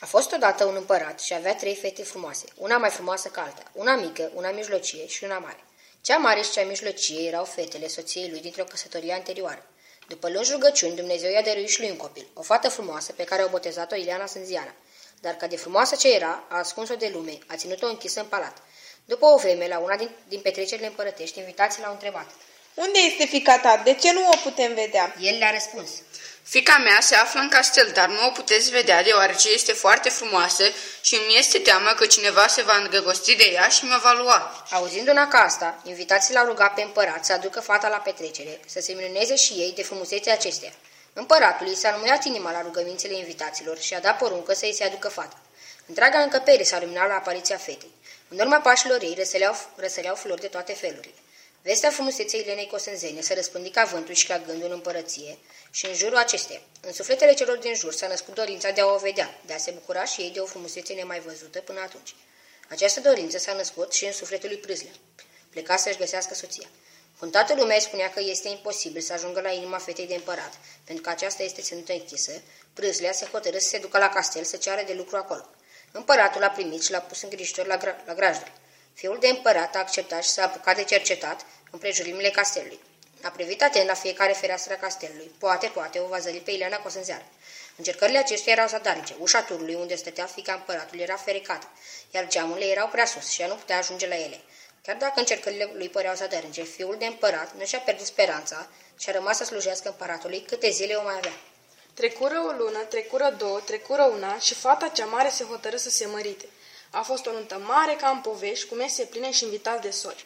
A fost odată un împărat și avea trei fete frumoase, una mai frumoasă ca alta, una mică, una mijlocie și una mare. Cea mare și cea mijlocie erau fetele soției lui dintr-o căsătorie anterioară. După lungi rugăciuni, Dumnezeu i-a dăruit și lui un copil, o fată frumoasă pe care au botezat-o Ileana Sânziana. Dar ca de frumoasă ce era, a ascuns-o de lume, a ținut-o închisă în palat. După o vreme, la una din, din petrecerile împărătești, invitații l-au întrebat. Unde este fica ta? De ce nu o putem vedea? El le-a răspuns. Fica mea se află în castel, dar nu o puteți vedea deoarece este foarte frumoasă și îmi este teamă că cineva se va îndrăgosti de ea și mă va lua. Auzind una ca asta, invitații l-au rugat pe împărat să aducă fata la petrecere, să se minuneze și ei de frumusețea acesteia. Împăratul i s-a luminat inima la rugămințele invitaților și a dat poruncă să îi se aducă fata. Întreaga încăpere s-a luminat la apariția fetei. În urma pașilor ei răsăreau, răsăreau flori de toate felurile. Vestea frumuseței Elenei Cosânzene se răspândi ca vântul și ca gândul în împărăție și în jurul acesteia. În sufletele celor din jur s-a născut dorința de a o vedea, de a se bucura și ei de o frumusețe nemai văzută până atunci. Această dorință s-a născut și în sufletul lui Prâzlea. Pleca să-și găsească soția. Când toată lumea îi spunea că este imposibil să ajungă la inima fetei de împărat, pentru că aceasta este ținută închisă, Prâzlea se hotărâ să se ducă la castel să ceară de lucru acolo. Împăratul l-a primit și l-a pus îngrijitor la, gra- la grajdă. Fiul de împărat a acceptat și s-a apucat de cercetat împrejurimile castelului. A privit atent la fiecare fereastră a castelului. Poate, poate, o va zări pe Ileana Cosânzeară. Încercările acestea erau zadarnice. Ușa turului unde stătea fica împăratului era fericată, iar geamurile erau prea sus și ea nu putea ajunge la ele. Chiar dacă încercările lui păreau zadarnice, fiul de împărat nu și-a pierdut speranța și a rămas să slujească împăratului câte zile o mai avea. Trecură o lună, trecură două, trecură un an și fata cea mare se hotărâ să se mărite. A fost o nuntă mare ca în povești, cu mese pline și invitați de sori.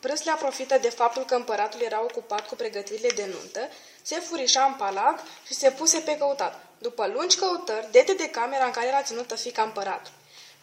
Prâslea profită de faptul că împăratul era ocupat cu pregătirile de nuntă, se furișa în palat și se puse pe căutat. După lungi căutări, dete de camera în care era ținută fica împărat.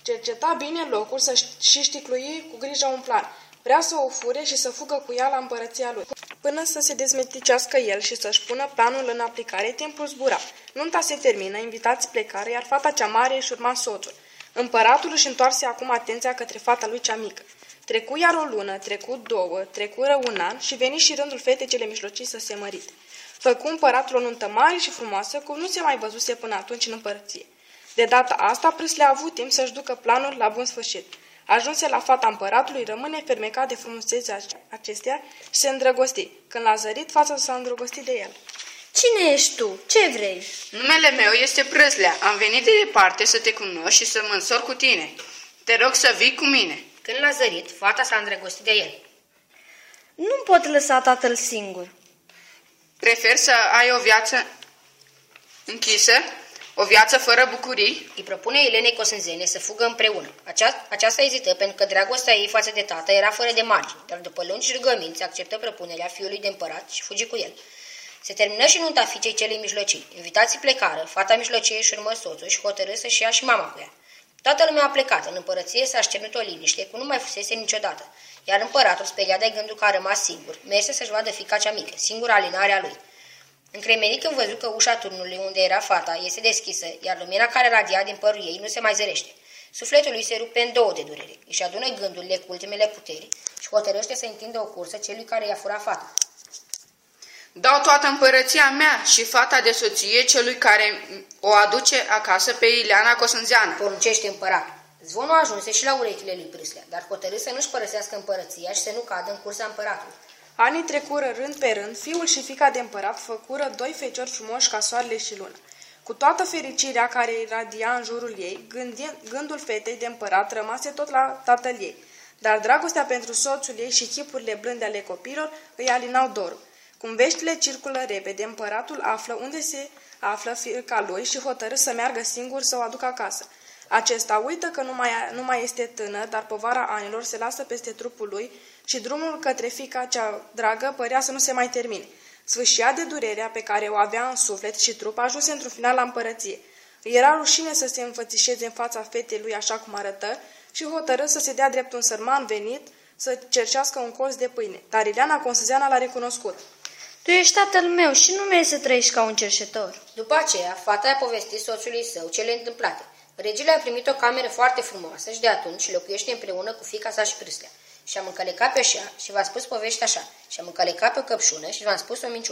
Cerceta bine locul să și știclui cu grijă un plan. Vrea să o fure și să fugă cu ea la împărăția lui. Până să se dezmeticească el și să-și pună planul în aplicare, timpul zbura. Nunta se termină, invitați plecare, iar fata cea mare își urma soțul. Împăratul își întoarse acum atenția către fata lui cea mică. Trecu iar o lună, trecu două, trecură un an și veni și rândul fetei cele mijlocii să se mărite. Făcu împăratul o nuntă mare și frumoasă, cum nu se mai văzuse până atunci în împărăție. De data asta, Prâsle a avut timp să-și ducă planul la bun sfârșit. Ajunse la fata împăratului, rămâne fermecat de frumusețea acestea și se îndrăgosti. Când l-a zărit, fața s-a îndrăgostit de el. Cine ești tu? Ce vrei? Numele meu este Prâslea. Am venit de departe să te cunosc și să mă însor cu tine. Te rog să vii cu mine. Când l-a zărit, fata s-a îndrăgostit de el. Nu pot lăsa tatăl singur. Prefer să ai o viață închisă, o viață fără bucurii? Îi propune Elenei Cosânzene să fugă împreună. Acea, aceasta ezită pentru că dragostea ei față de tată era fără de margini, dar după lungi rugăminți acceptă propunerea fiului de împărat și fugi cu el. Se termină și nunta fiicei celei mijlocii. Invitații plecară, fata mijlocie își urmă soțul și hotărâ să-și ia și mama cu ea. Toată lumea a plecat, în împărăție s-a așternut o liniște, cum nu mai fusese niciodată, iar împăratul, speriat de gândul că a rămas singur, merse să-și vadă fica cea mică, singura alinare a lui. Încremenit când văzut că ușa turnului unde era fata este deschisă, iar lumina care radia din părul ei nu se mai zărește. Sufletul lui se rupe în două de durere, își adună gândurile cu ultimele puteri și hotărăște să întindă o cursă celui care i-a furat fata. Dau toată împărăția mea și fata de soție celui care o aduce acasă pe Ileana Cosânzeană. Poruncește împărat. Zvonul ajunse și la urechile lui Prâslea, dar hotărâ să nu-și părăsească împărăția și să nu cadă în cursa împăratului. Anii trecură rând pe rând, fiul și fica de împărat făcură doi feciori frumoși ca soarele și luna. Cu toată fericirea care iradia în jurul ei, gândind, gândul fetei de împărat rămase tot la tatăl ei, dar dragostea pentru soțul ei și chipurile blânde ale copilor îi alinau dorul. Cum veștile circulă repede, împăratul află unde se află fiica lui și hotărâ să meargă singur să o aducă acasă. Acesta uită că nu mai, nu mai este tânăr, dar povara anilor se lasă peste trupul lui și drumul către fica cea dragă părea să nu se mai termine. Sfâșia de durerea pe care o avea în suflet și trup ajunse într-un final la împărăție. Îi era rușine să se înfățișeze în fața fetei lui așa cum arătă și hotărâ să se dea drept un sărman venit să cercească un colț de pâine. Dar Ileana Consăzeana l-a recunoscut. Tu ești tatăl meu și nu mergi să trăiești ca un cerșetor. După aceea, fata a povestit soțului său cele întâmplate. Regele a primit o cameră foarte frumoasă și de atunci locuiește împreună cu fica sa și Prâslea. Și am încălecat pe așa și v-a spus povești așa. Și am încălecat pe o căpșună și v-am spus o minciună.